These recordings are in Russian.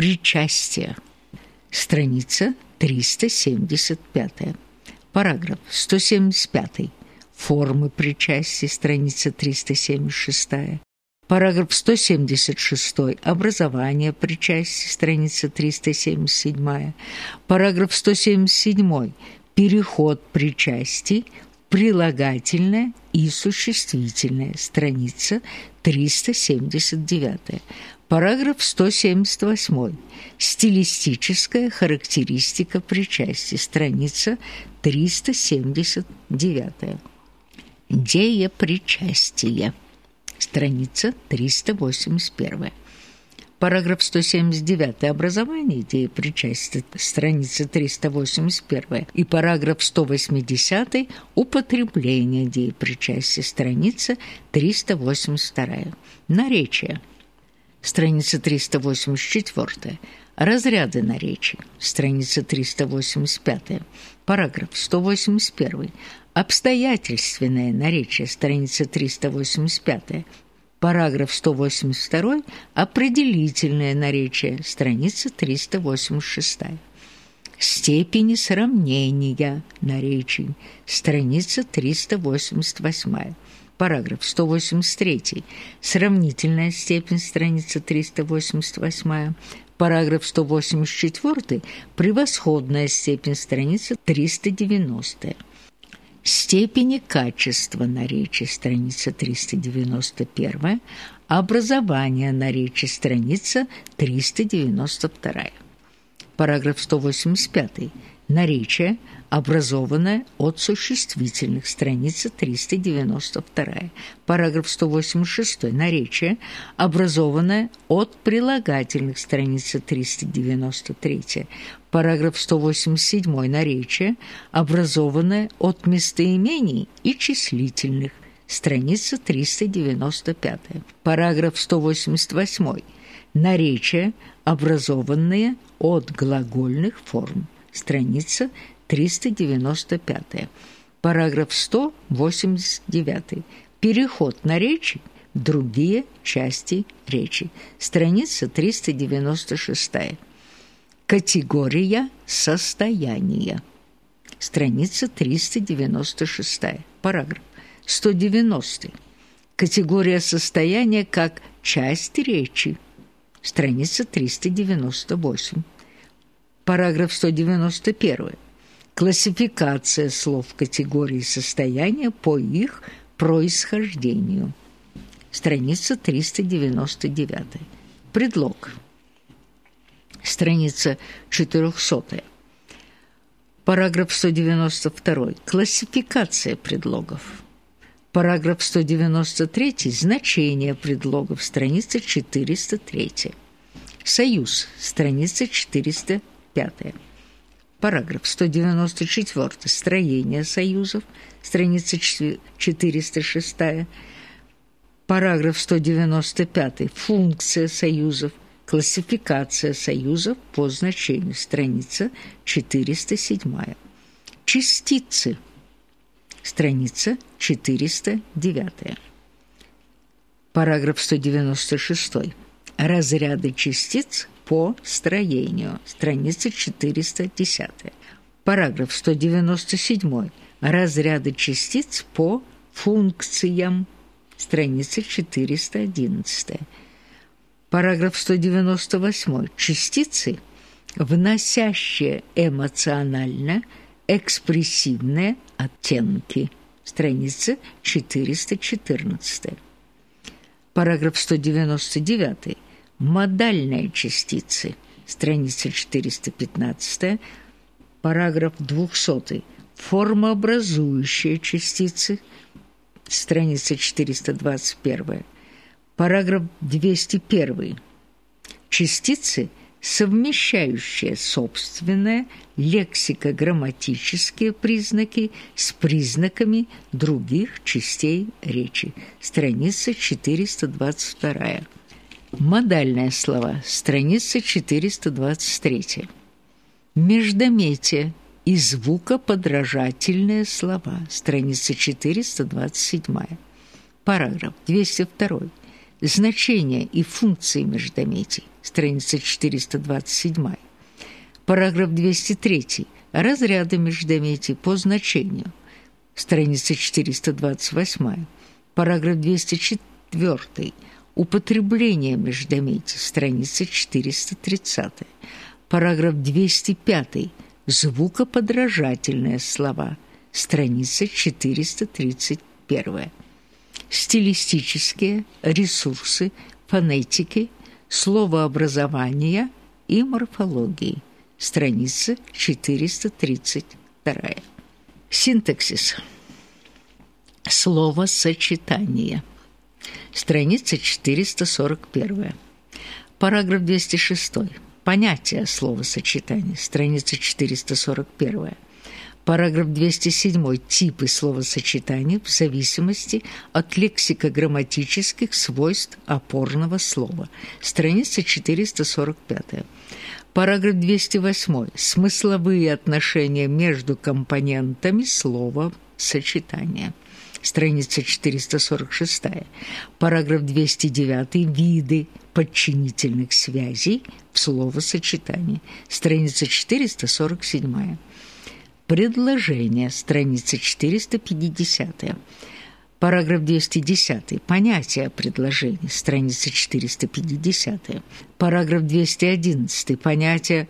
Причастие. Страница 375. Параграф 175. Формы причастия. Страница 376. Параграф 176. Образование причастия. Страница 377. Параграф 177. Переход причастий прилагательное и существительное. Страница 379. Параграф 178. Стилистическая характеристика причастия. Страница 379. Деепричастие. Страница 381. Параграф 179. Образование идеи причастия. Страница 381. И параграф 180. Употребление идеи причастия. Страница 382. Наречие. Страница 384. Разряды наречий. Страница 385. Параграф 181. Обстоятельственное наречие. Страница 385. Параграф 182. Определительное наречие. Страница 386. Степени сравнения наречий. Страница 388. Параграф 183. Сравнительная степень. Страница 388. Параграф 184. Превосходная степень. Страница 390 степени качества наречия, страница 391, образование наречия, страница 392. Параграф 185. Наречие, образованное от существительных, страница 392. Параграф 186. Наречие, образованное от прилагательных, страница 393. Параграф 187. Наречие, образованное от местоимений и числительных. Страница 395. Параграф 188. Наречие, образованные от глагольных форм. Страница 395. Параграф 189. Переход наречий в другие части речи. Страница 396. Категория состояния. Страница 396. Параграф 190. Категория состояния как часть речи. Страница 398. Параграф 191. Классификация слов категории состояния по их происхождению. Страница 399. Предлог страница 400. Параграф 192. Классификация предлогов. Параграф 193. Значение предлогов. Страница 403. Союз. Страница 405. Параграф 194. Строение союзов. Страница 406. Параграф 195. Функция союзов. Классификация союзов по значению. Страница 407. Частицы. Страница 409. Параграф 196. Разряды частиц по строению. Страница 410. Параграф 197. Разряды частиц по функциям. Страница 411. Параграф 198. Частицы, вносящие эмоционально экспрессивные оттенки. Страница 414. Параграф 199. Модальные частицы. Страница 415. Параграф 200. Формообразующие частицы. Страница 421. Параграф 201. Частицы, совмещающие собственные лексико-грамматические признаки с признаками других частей речи. Страница 422. Модальные слова. Страница 423. Междометие и звукоподражательные слова. Страница 427. Параграф 202 Значения и функции междометий. Страница 427. Параграф 203. Разряды междометий по значению. Страница 428. Параграф 204. Употребление междометий. Страница 430. Параграф 205. Звукоподражательные слова. Страница 431. Стилистические ресурсы фонетики, словообразования и морфологии. Страница 432. Синтаксис. Словосочетание. Страница 441. Параграф 206. Понятие словосочетания. Страница 441. Параграф 207. Типы словосочетаний в зависимости от лексико-грамматических свойств опорного слова. Страница 445. Параграф 208. Смысловые отношения между компонентами слова сочетания. Страница 446. Параграф 209. Виды подчинительных связей в словосочетании. Страница 447. Предложение. Страница 450. Параграф 210. Понятие предложения. Страница 450. Параграф 211. Понятие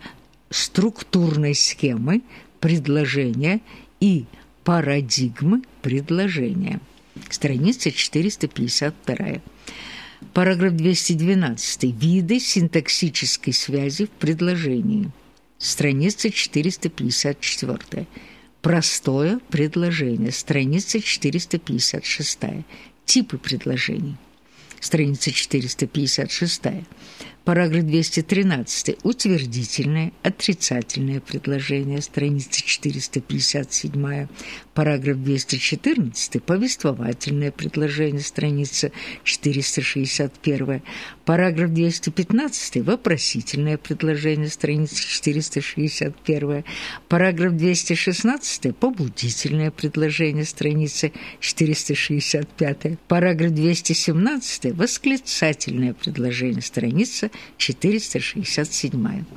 структурной схемы предложения и парадигмы предложения. Страница 452. Параграф 212. Виды синтаксической связи в предложении. Страница 454. Простое предложение. Страница 456. Типы предложений. Страница 456. Параграф 213. Утвердительное, отрицательное предложение. Страница 457. Параграф 214. Повествовательное предложение. Страница 461. Параграф 215. Вопросительное предложение. Страница 461. Параграф 216. Побудительное предложение. Страница 465. Параграф 217. Восклицательное предложение. Страница 467.